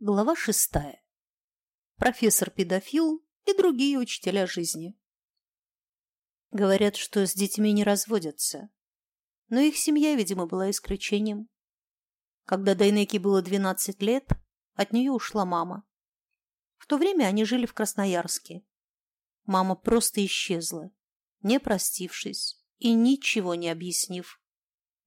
Глава шестая. Профессор-педофил и другие учителя жизни. Говорят, что с детьми не разводятся. Но их семья, видимо, была исключением. Когда Дайнеке было 12 лет, от нее ушла мама. В то время они жили в Красноярске. Мама просто исчезла, не простившись и ничего не объяснив.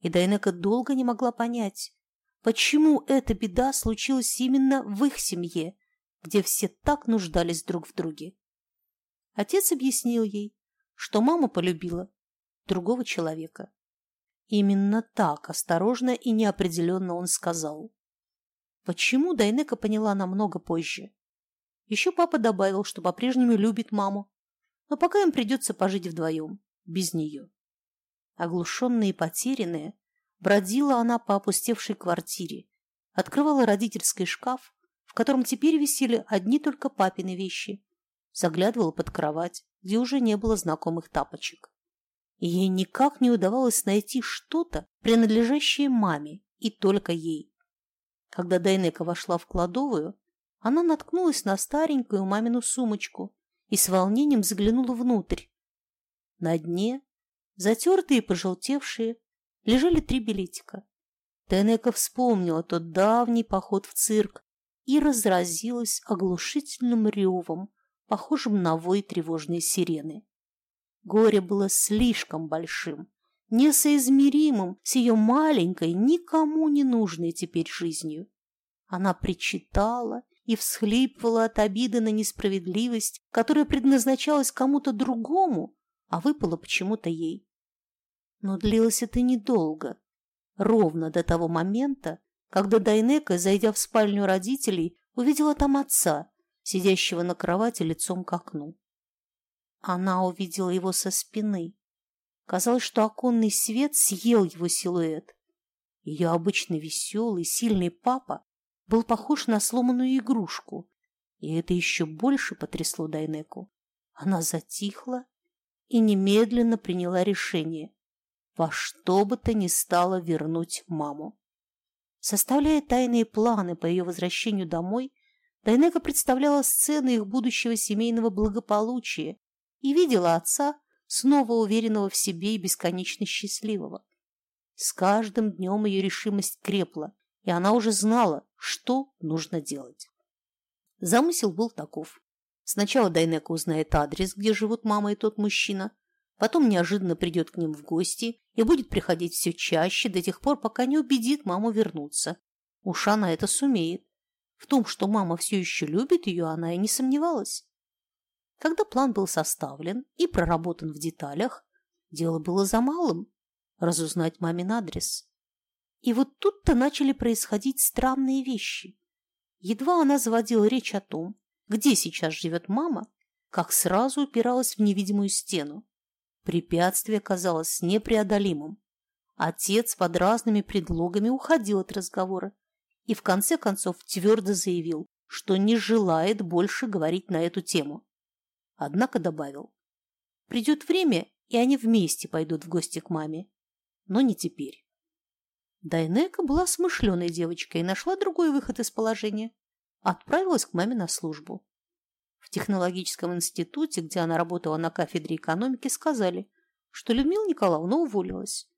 И Дайнека долго не могла понять, Почему эта беда случилась именно в их семье, где все так нуждались друг в друге? Отец объяснил ей, что мама полюбила другого человека. Именно так осторожно и неопределенно он сказал. Почему Дайнека поняла намного позже. Еще папа добавил, что по-прежнему любит маму, но пока им придется пожить вдвоем, без нее. Оглушенные и потерянные, Бродила она по опустевшей квартире, открывала родительский шкаф, в котором теперь висели одни только папины вещи, заглядывала под кровать, где уже не было знакомых тапочек. Ей никак не удавалось найти что-то, принадлежащее маме, и только ей. Когда Дайнека вошла в кладовую, она наткнулась на старенькую мамину сумочку и с волнением заглянула внутрь. На дне, затертые и пожелтевшие, лежали три билетика. Тенека вспомнила тот давний поход в цирк и разразилась оглушительным ревом, похожим на вой тревожной сирены. Горе было слишком большим, несоизмеримым с ее маленькой, никому не нужной теперь жизнью. Она причитала и всхлипывала от обиды на несправедливость, которая предназначалась кому-то другому, а выпала почему-то ей. Но длилось это недолго. Ровно до того момента, когда Дайнека, зайдя в спальню родителей, увидела там отца, сидящего на кровати лицом к окну. Она увидела его со спины. Казалось, что оконный свет съел его силуэт. Ее обычно веселый, сильный папа был похож на сломанную игрушку, и это еще больше потрясло Дайнеку. Она затихла и немедленно приняла решение во что бы то ни стало вернуть маму. Составляя тайные планы по ее возвращению домой, Дайнека представляла сцены их будущего семейного благополучия и видела отца, снова уверенного в себе и бесконечно счастливого. С каждым днем ее решимость крепла, и она уже знала, что нужно делать. Замысел был таков. Сначала Дайнека узнает адрес, где живут мама и тот мужчина, Потом неожиданно придет к ним в гости и будет приходить все чаще до тех пор, пока не убедит маму вернуться. Уж она это сумеет. В том, что мама все еще любит ее, она и не сомневалась. Когда план был составлен и проработан в деталях, дело было за малым – разузнать мамин адрес. И вот тут-то начали происходить странные вещи. Едва она заводила речь о том, где сейчас живет мама, как сразу упиралась в невидимую стену. Препятствие казалось непреодолимым. Отец под разными предлогами уходил от разговора и в конце концов твердо заявил, что не желает больше говорить на эту тему. Однако добавил, придет время, и они вместе пойдут в гости к маме. Но не теперь. Дайнека была смышленой девочкой и нашла другой выход из положения. Отправилась к маме на службу технологическом институте, где она работала на кафедре экономики, сказали, что Людмила Николаевна уволилась.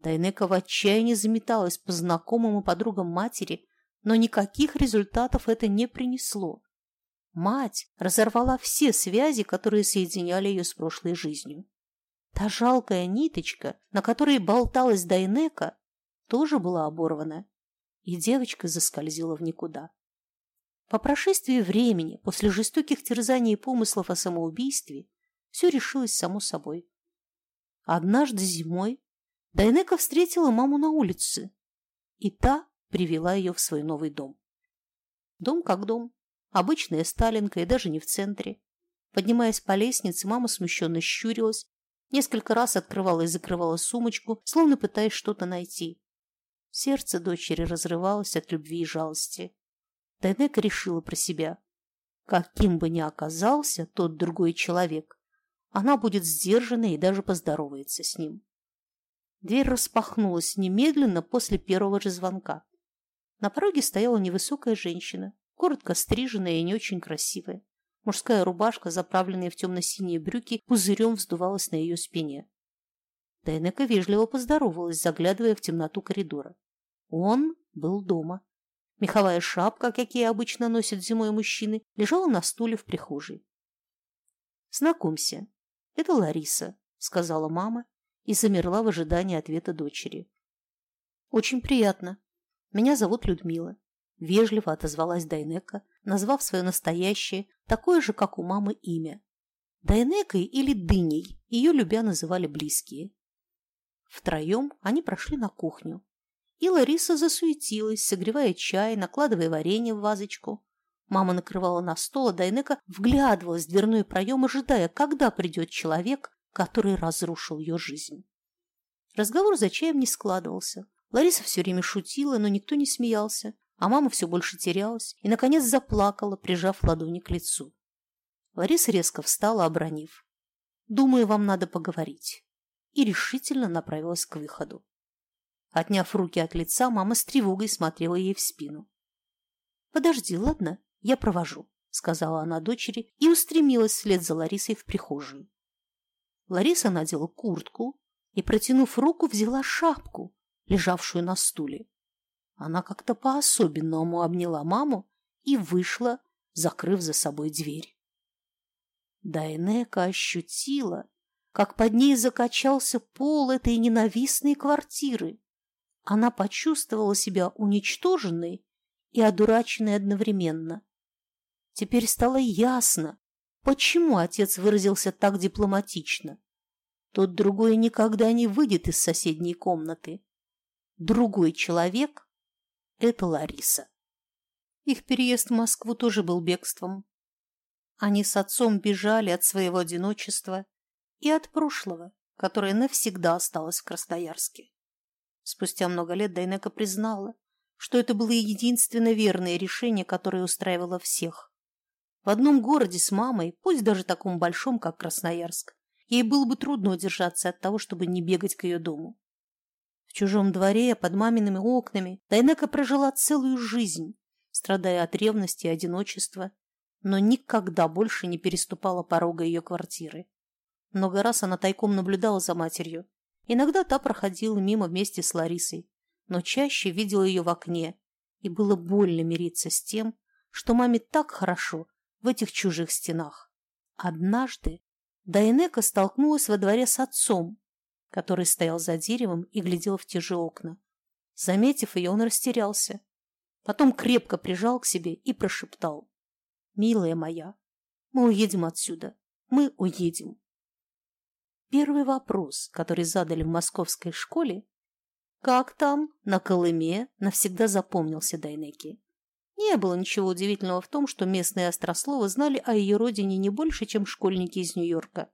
Дайнека в отчаянии заметалась по знакомым и подругам матери, но никаких результатов это не принесло. Мать разорвала все связи, которые соединяли ее с прошлой жизнью. Та жалкая ниточка, на которой болталась Дайнека, тоже была оборвана, и девочка заскользила в никуда. По прошествии времени, после жестоких терзаний и помыслов о самоубийстве, все решилось само собой. Однажды зимой Дайнека встретила маму на улице, и та привела ее в свой новый дом. Дом как дом, обычная сталинка и даже не в центре. Поднимаясь по лестнице, мама смущенно щурилась, несколько раз открывала и закрывала сумочку, словно пытаясь что-то найти. Сердце дочери разрывалось от любви и жалости. Тайнека решила про себя. Каким бы ни оказался тот другой человек, она будет сдержана и даже поздоровается с ним. Дверь распахнулась немедленно после первого же звонка. На пороге стояла невысокая женщина, коротко стриженная и не очень красивая. Мужская рубашка, заправленная в темно-синие брюки, пузырем вздувалась на ее спине. Тайнека вежливо поздоровалась, заглядывая в темноту коридора. Он был дома. Меховая шапка, какие обычно носят зимой мужчины, лежала на стуле в прихожей. «Знакомься, это Лариса», — сказала мама и замерла в ожидании ответа дочери. «Очень приятно. Меня зовут Людмила», — вежливо отозвалась Дайнека, назвав свое настоящее, такое же, как у мамы, имя. Дайнекой или Дыней ее любя называли близкие. Втроем они прошли на кухню, и Лариса засуетилась, согревая чай, накладывая варенье в вазочку. Мама накрывала на стол, а Дайнека вглядывалась в дверной проем, ожидая, когда придет человек, который разрушил ее жизнь. Разговор за чаем не складывался. Лариса все время шутила, но никто не смеялся, а мама все больше терялась и, наконец, заплакала, прижав ладони к лицу. Лариса резко встала, обронив. «Думаю, вам надо поговорить», и решительно направилась к выходу. Отняв руки от лица, мама с тревогой смотрела ей в спину. «Подожди, ладно, я провожу», — сказала она дочери и устремилась вслед за Ларисой в прихожую. Лариса надела куртку и, протянув руку, взяла шапку, лежавшую на стуле. Она как-то по-особенному обняла маму и вышла, закрыв за собой дверь. Дайнека ощутила, как под ней закачался пол этой ненавистной квартиры. Она почувствовала себя уничтоженной и одураченной одновременно. Теперь стало ясно, почему отец выразился так дипломатично. Тот другой никогда не выйдет из соседней комнаты. Другой человек – это Лариса. Их переезд в Москву тоже был бегством. Они с отцом бежали от своего одиночества и от прошлого, которое навсегда осталось в Красноярске. Спустя много лет Дайнека признала, что это было единственно верное решение, которое устраивало всех. В одном городе с мамой, пусть даже таком большом, как Красноярск, ей было бы трудно удержаться от того, чтобы не бегать к ее дому. В чужом дворе, под мамиными окнами, Дайнека прожила целую жизнь, страдая от ревности и одиночества, но никогда больше не переступала порога ее квартиры. Много раз она тайком наблюдала за матерью, Иногда та проходила мимо вместе с Ларисой, но чаще видела ее в окне, и было больно мириться с тем, что маме так хорошо в этих чужих стенах. Однажды Дайнека столкнулась во дворе с отцом, который стоял за деревом и глядел в те же окна. Заметив ее, он растерялся. Потом крепко прижал к себе и прошептал. «Милая моя, мы уедем отсюда. Мы уедем. Первый вопрос, который задали в московской школе, «Как там, на Колыме?» навсегда запомнился Дайнеке. Не было ничего удивительного в том, что местные острословы знали о ее родине не больше, чем школьники из Нью-Йорка.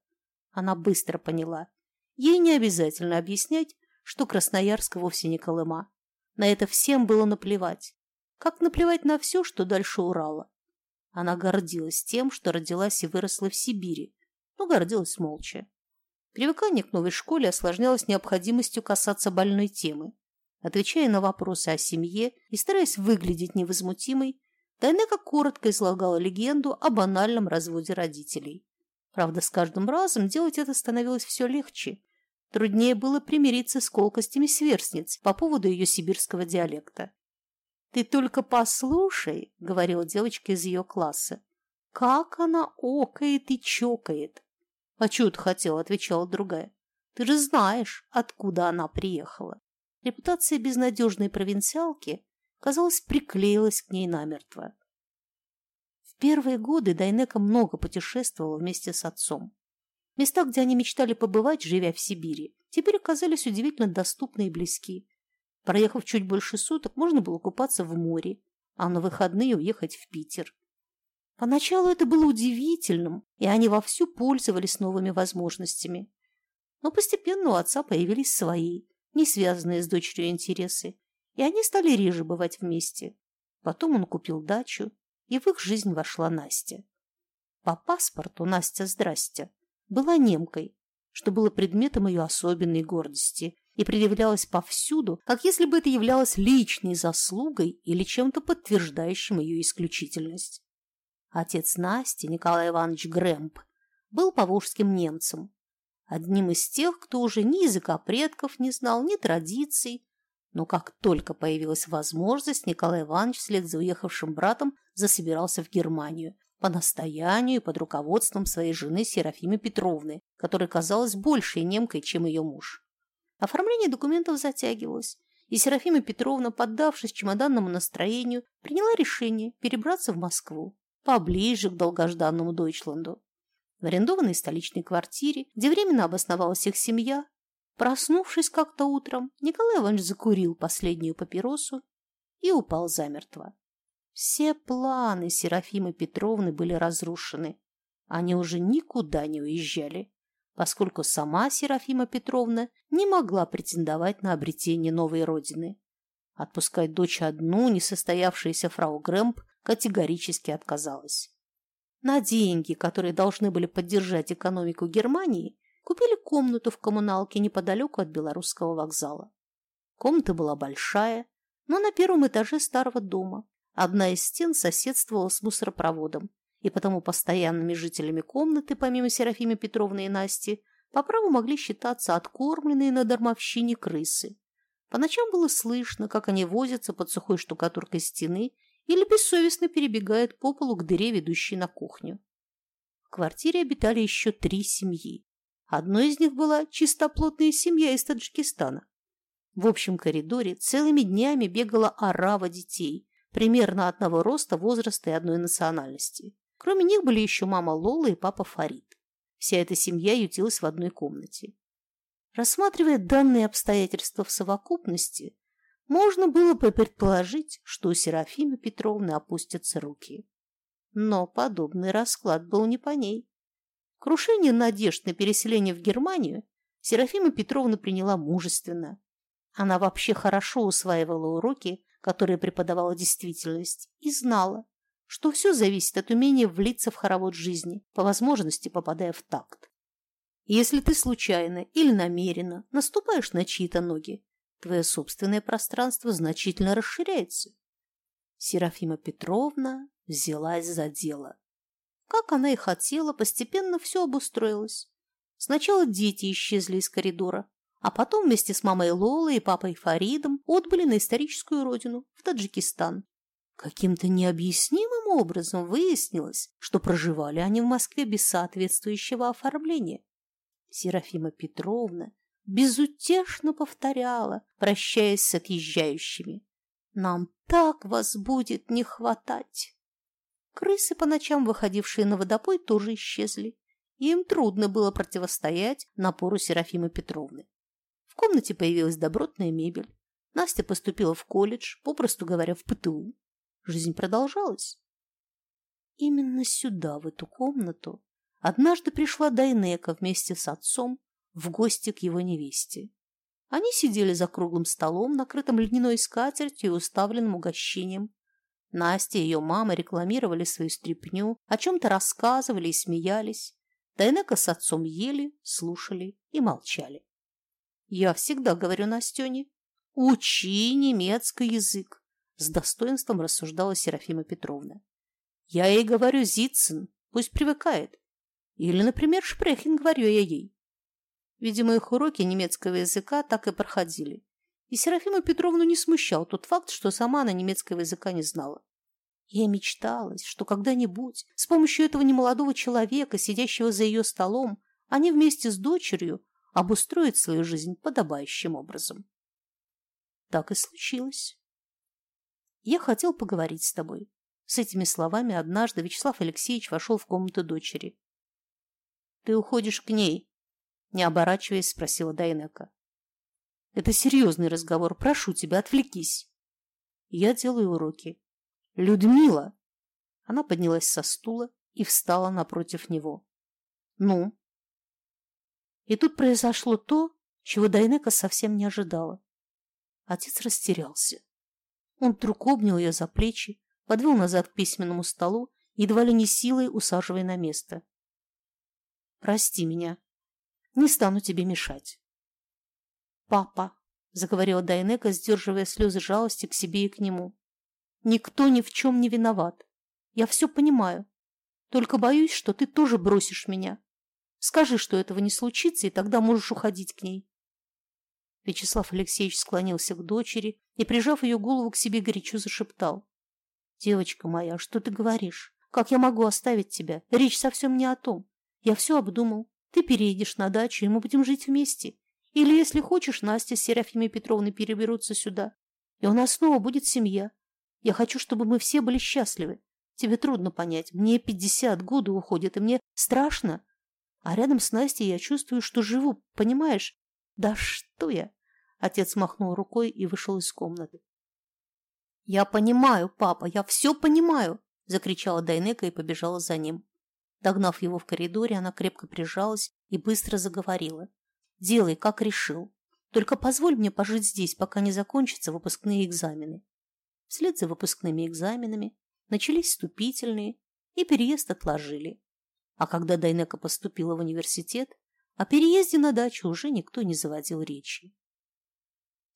Она быстро поняла. Ей не обязательно объяснять, что Красноярск вовсе не Колыма. На это всем было наплевать. Как наплевать на все, что дальше Урала. Она гордилась тем, что родилась и выросла в Сибири, но гордилась молча. Привыкание к новой школе осложнялось необходимостью касаться больной темы. Отвечая на вопросы о семье и стараясь выглядеть невозмутимой, Тайнека коротко излагала легенду о банальном разводе родителей. Правда, с каждым разом делать это становилось все легче. Труднее было примириться с колкостями сверстниц по поводу ее сибирского диалекта. «Ты только послушай», — говорила девочка из ее класса, — «как она окает и чокает. «А чего ты хотела?» – отвечала другая. «Ты же знаешь, откуда она приехала». Репутация безнадежной провинциалки, казалось, приклеилась к ней намертво. В первые годы Дайнека много путешествовала вместе с отцом. Места, где они мечтали побывать, живя в Сибири, теперь оказались удивительно доступны и близки. Проехав чуть больше суток, можно было купаться в море, а на выходные уехать в Питер. Поначалу это было удивительным, и они вовсю пользовались новыми возможностями. Но постепенно у отца появились свои, не связанные с дочерью интересы, и они стали реже бывать вместе. Потом он купил дачу, и в их жизнь вошла Настя. По паспорту Настя, здрасте, была немкой, что было предметом ее особенной гордости, и предъявлялась повсюду, как если бы это являлось личной заслугой или чем-то подтверждающим ее исключительность. Отец Насти, Николай Иванович Грэмп, был поволжским немцем, одним из тех, кто уже ни языка предков не знал, ни традиций, но как только появилась возможность, Николай Иванович вслед за уехавшим братом засобирался в Германию по настоянию и под руководством своей жены Серафимы Петровны, которая казалась большей немкой, чем ее муж. Оформление документов затягивалось, и Серафима Петровна, поддавшись чемоданному настроению, приняла решение перебраться в Москву, поближе к долгожданному Дойчланду. В арендованной столичной квартире, где временно обосновалась их семья, проснувшись как-то утром, Николай Иванович закурил последнюю папиросу и упал замертво. Все планы Серафимы Петровны были разрушены. Они уже никуда не уезжали поскольку сама Серафима Петровна не могла претендовать на обретение новой родины. Отпускать дочь одну несостоявшаяся фрау Грэмп категорически отказалась. На деньги, которые должны были поддержать экономику Германии, купили комнату в коммуналке неподалеку от Белорусского вокзала. Комната была большая, но на первом этаже старого дома. Одна из стен соседствовала с мусоропроводом, и потому постоянными жителями комнаты, помимо Серафимы Петровны и Насти, по праву могли считаться откормленные на дармовщине крысы. По ночам было слышно, как они возятся под сухой штукатуркой стены или бессовестно перебегают по полу к дыре, ведущей на кухню. В квартире обитали еще три семьи. Одной из них была чистоплотная семья из Таджикистана. В общем коридоре целыми днями бегала орава детей, примерно одного роста, возраста и одной национальности. Кроме них были еще мама Лола и папа Фарид. Вся эта семья ютилась в одной комнате. Рассматривая данные обстоятельства в совокупности, можно было бы предположить, что у Серафимы Петровны опустятся руки. Но подобный расклад был не по ней. Крушение надежд на переселение в Германию Серафима Петровна приняла мужественно. Она вообще хорошо усваивала уроки, которые преподавала действительность, и знала, что все зависит от умения влиться в хоровод жизни, по возможности попадая в такт. Если ты случайно или намеренно наступаешь на чьи-то ноги, твое собственное пространство значительно расширяется. Серафима Петровна взялась за дело. Как она и хотела, постепенно все обустроилось. Сначала дети исчезли из коридора, а потом вместе с мамой Лолой и папой Фаридом отбыли на историческую родину, в Таджикистан, Каким-то необъяснимым образом выяснилось, что проживали они в Москве без соответствующего оформления. Серафима Петровна безутешно повторяла, прощаясь с отъезжающими. «Нам так вас будет не хватать!» Крысы, по ночам выходившие на водопой, тоже исчезли, и им трудно было противостоять напору Серафимы Петровны. В комнате появилась добротная мебель. Настя поступила в колледж, попросту говоря, в ПТУ. Жизнь продолжалась. Именно сюда, в эту комнату, однажды пришла Дайнека вместе с отцом в гости к его невесте. Они сидели за круглым столом, накрытым льняной скатертью и уставленным угощением. Настя и ее мама рекламировали свою стряпню, о чем-то рассказывали и смеялись. Дайнека с отцом ели, слушали и молчали. Я всегда говорю Настене, учи немецкий язык. С достоинством рассуждала Серафима Петровна. Я ей говорю Зицин, пусть привыкает. Или, например, Шпрехин говорю я ей. Видимо, их уроки немецкого языка так и проходили. И Серафиму Петровну не смущал тот факт, что сама она немецкого языка не знала. Ей мечталось, что когда-нибудь с помощью этого немолодого человека, сидящего за ее столом, они вместе с дочерью обустроят свою жизнь подобающим образом. Так и случилось. Я хотел поговорить с тобой. С этими словами однажды Вячеслав Алексеевич вошел в комнату дочери. Ты уходишь к ней? Не оборачиваясь, спросила Дайнека. Это серьезный разговор. Прошу тебя, отвлекись. Я делаю уроки. Людмила! Она поднялась со стула и встала напротив него. Ну? И тут произошло то, чего Дайнека совсем не ожидала. Отец растерялся. Он вдруг обнял ее за плечи, подвел назад к письменному столу, едва ли не силой усаживая на место. «Прости меня. Не стану тебе мешать». «Папа», — заговорила Дайнека, сдерживая слезы жалости к себе и к нему, — «никто ни в чем не виноват. Я все понимаю. Только боюсь, что ты тоже бросишь меня. Скажи, что этого не случится, и тогда можешь уходить к ней». Вячеслав Алексеевич склонился к дочери и, прижав ее голову к себе, горячо зашептал. «Девочка моя, что ты говоришь? Как я могу оставить тебя? Речь совсем не о том. Я все обдумал. Ты переедешь на дачу, и мы будем жить вместе. Или, если хочешь, Настя с Серафимой Петровной переберутся сюда. И у нас снова будет семья. Я хочу, чтобы мы все были счастливы. Тебе трудно понять. Мне пятьдесят года уходит, и мне страшно. А рядом с Настей я чувствую, что живу, понимаешь? Да что я? Отец махнул рукой и вышел из комнаты. «Я понимаю, папа, я все понимаю!» – закричала Дайнека и побежала за ним. Догнав его в коридоре, она крепко прижалась и быстро заговорила. «Делай, как решил. Только позволь мне пожить здесь, пока не закончатся выпускные экзамены». Вслед за выпускными экзаменами начались вступительные, и переезд отложили. А когда Дайнека поступила в университет, о переезде на дачу уже никто не заводил речи.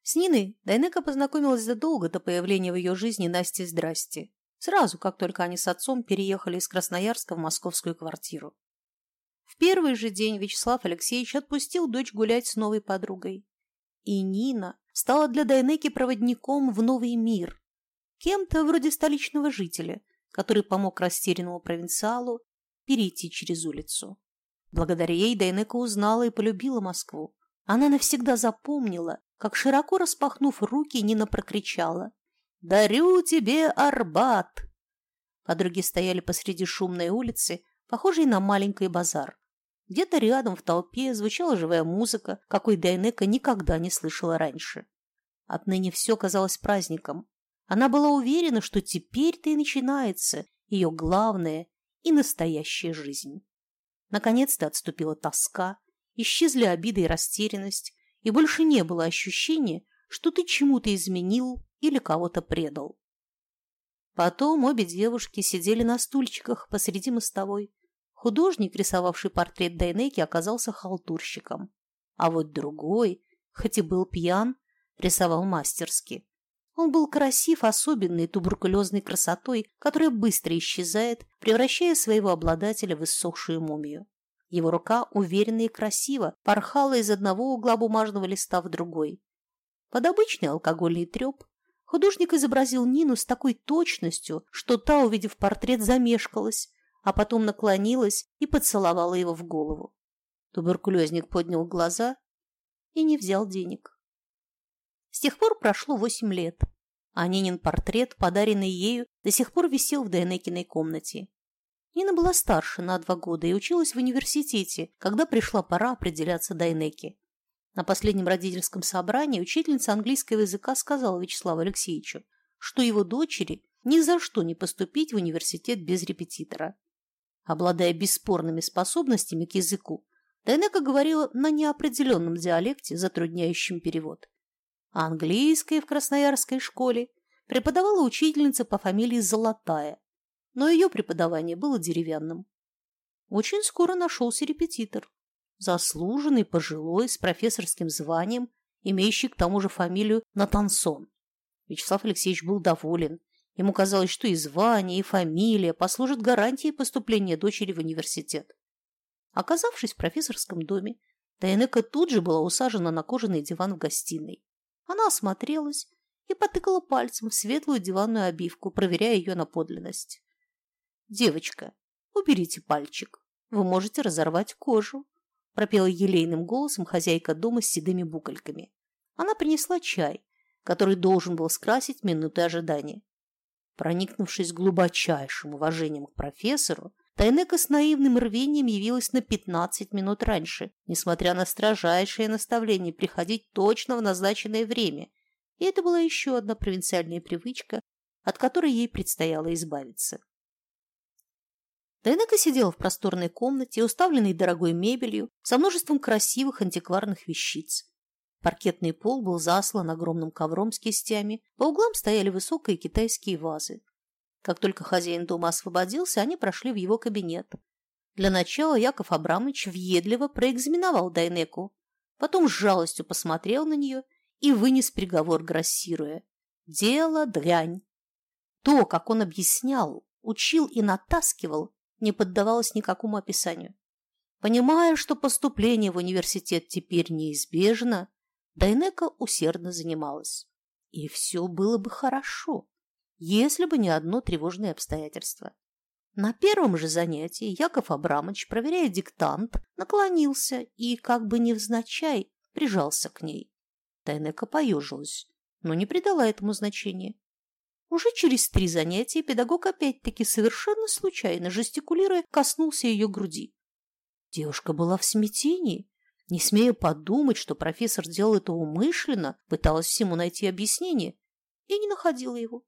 С Ниной Дайнека познакомилась задолго до появления в ее жизни Насти Здрасте, сразу, как только они с отцом переехали из Красноярска в московскую квартиру. В первый же день Вячеслав Алексеевич отпустил дочь гулять с новой подругой. И Нина стала для Дайнеки проводником в новый мир, кем-то вроде столичного жителя, который помог растерянному провинциалу перейти через улицу. Благодаря ей Дайнека узнала и полюбила Москву. Она навсегда запомнила, как, широко распахнув руки, Нина прокричала «Дарю тебе Арбат!». Подруги стояли посреди шумной улицы, похожей на маленький базар. Где-то рядом в толпе звучала живая музыка, какой Дайнека никогда не слышала раньше. Отныне все казалось праздником. Она была уверена, что теперь-то и начинается ее главная и настоящая жизнь. Наконец-то отступила тоска, исчезли обиды и растерянность, и больше не было ощущения, что ты чему-то изменил или кого-то предал. Потом обе девушки сидели на стульчиках посреди мостовой. Художник, рисовавший портрет Дайнеки, оказался халтурщиком. А вот другой, хоть и был пьян, рисовал мастерски. Он был красив особенной туберкулезной красотой, которая быстро исчезает, превращая своего обладателя в иссохшую мумию. Его рука уверенно и красиво порхала из одного угла бумажного листа в другой. Под обычный алкогольный треп художник изобразил Нину с такой точностью, что та, увидев портрет, замешкалась, а потом наклонилась и поцеловала его в голову. Туберкулезник поднял глаза и не взял денег. С тех пор прошло восемь лет, а Нинин портрет, подаренный ею, до сих пор висел в Дайнекиной комнате. Нина была старше на два года и училась в университете, когда пришла пора определяться Дайнеке. На последнем родительском собрании учительница английского языка сказала Вячеславу Алексеевичу, что его дочери ни за что не поступить в университет без репетитора. Обладая бесспорными способностями к языку, Дайнека говорила на неопределенном диалекте, затрудняющем перевод. А английское в красноярской школе преподавала учительница по фамилии Золотая, но ее преподавание было деревянным. Очень скоро нашелся репетитор. Заслуженный, пожилой, с профессорским званием, имеющий к тому же фамилию Натансон. Вячеслав Алексеевич был доволен. Ему казалось, что и звание, и фамилия послужат гарантией поступления дочери в университет. Оказавшись в профессорском доме, Дайнека тут же была усажена на кожаный диван в гостиной. Она осмотрелась и потыкала пальцем в светлую диванную обивку, проверяя ее на подлинность. «Девочка, уберите пальчик. Вы можете разорвать кожу», – пропела елейным голосом хозяйка дома с седыми букольками. Она принесла чай, который должен был скрасить минуты ожидания. Проникнувшись глубочайшим уважением к профессору, Тайнека с наивным рвением явилась на 15 минут раньше, несмотря на строжайшее наставление приходить точно в назначенное время. И это была еще одна провинциальная привычка, от которой ей предстояло избавиться. Дайнека сидела в просторной комнате, уставленной дорогой мебелью, со множеством красивых антикварных вещиц. Паркетный пол был заслан огромным ковром с кистями, по углам стояли высокие китайские вазы. Как только хозяин дома освободился, они прошли в его кабинет. Для начала Яков Абрамович въедливо проэкзаменовал Дайнеку, потом с жалостью посмотрел на нее и вынес приговор, грассируя. Дело дрянь. То, как он объяснял, учил и натаскивал, не поддавалось никакому описанию. Понимая, что поступление в университет теперь неизбежно, Дайнека усердно занималась. И все было бы хорошо, если бы не одно тревожное обстоятельство. На первом же занятии Яков Абрамович, проверяя диктант, наклонился и, как бы невзначай, прижался к ней. Тайнека поежилась, но не придала этому значения. Уже через три занятия педагог опять-таки совершенно случайно, жестикулируя, коснулся ее груди. Девушка была в смятении, не смея подумать, что профессор делал это умышленно, пыталась всему найти объяснение и не находила его.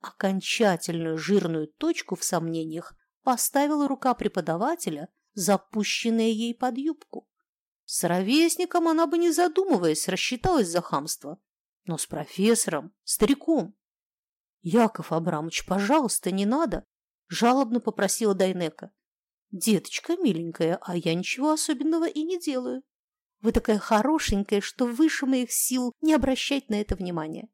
Окончательную жирную точку в сомнениях поставила рука преподавателя, запущенная ей под юбку. С ровесником она бы, не задумываясь, рассчиталась за хамство, но с профессором, стариком. «Яков Абрамович, пожалуйста, не надо!» – жалобно попросила Дайнека. «Деточка миленькая, а я ничего особенного и не делаю. Вы такая хорошенькая, что выше моих сил не обращать на это внимания».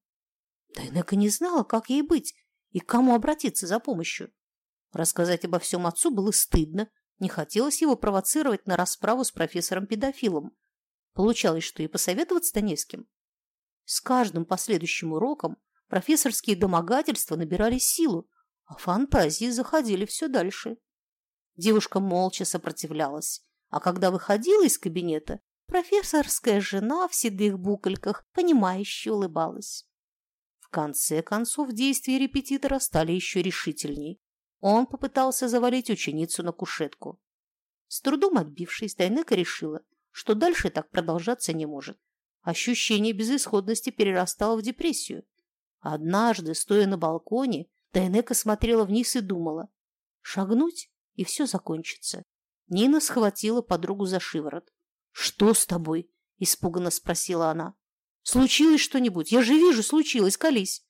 Дайнека не знала, как ей быть и к кому обратиться за помощью. Рассказать обо всем отцу было стыдно, не хотелось его провоцировать на расправу с профессором-педофилом. Получалось, что и посоветоваться-то не с кем. С каждым последующим уроком профессорские домогательства набирали силу, а фантазии заходили все дальше. Девушка молча сопротивлялась, а когда выходила из кабинета, профессорская жена в седых букольках понимающе улыбалась. В конце концов действия репетитора стали еще решительней. Он попытался завалить ученицу на кушетку. С трудом отбившись, Дайнека решила, что дальше так продолжаться не может. Ощущение безысходности перерастало в депрессию. Однажды, стоя на балконе, Дайнека смотрела вниз и думала. Шагнуть, и все закончится. Нина схватила подругу за шиворот. «Что с тобой?» – испуганно спросила она. «Случилось что-нибудь? Я же вижу, случилось, колись!»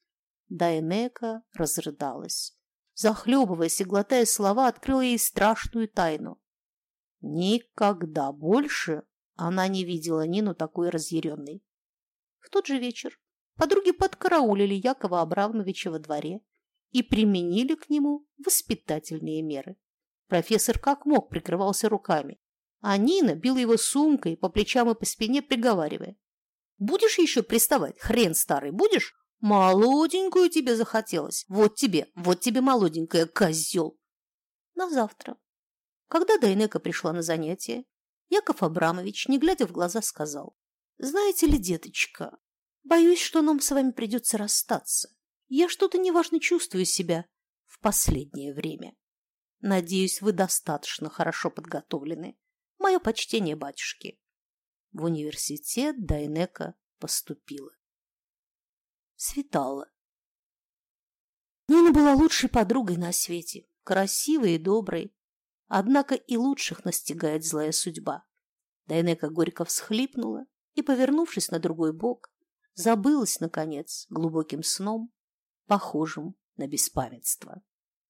Дайнека разрыдалась. Захлебываясь и глотая слова, открыла ей страшную тайну. Никогда больше она не видела Нину такой разъяренной. В тот же вечер подруги подкараулили Якова Абрамовича во дворе и применили к нему воспитательные меры. Профессор как мог прикрывался руками, а Нина била его сумкой по плечам и по спине, приговаривая. «Будешь еще приставать, хрен старый, будешь? Молоденькую тебе захотелось. Вот тебе, вот тебе молоденькая, козел!» На завтра, когда Дайнека пришла на занятие, Яков Абрамович, не глядя в глаза, сказал. «Знаете ли, деточка, боюсь, что нам с вами придется расстаться. Я что-то неважно чувствую себя в последнее время. Надеюсь, вы достаточно хорошо подготовлены. Мое почтение батюшке». В университет Дайнека поступила. Светало. Нина была лучшей подругой на свете, красивой и доброй, Однако и лучших настигает злая судьба. Дайнека горько всхлипнула и, повернувшись на другой бок, забылась, наконец, глубоким сном, похожим на беспамятство.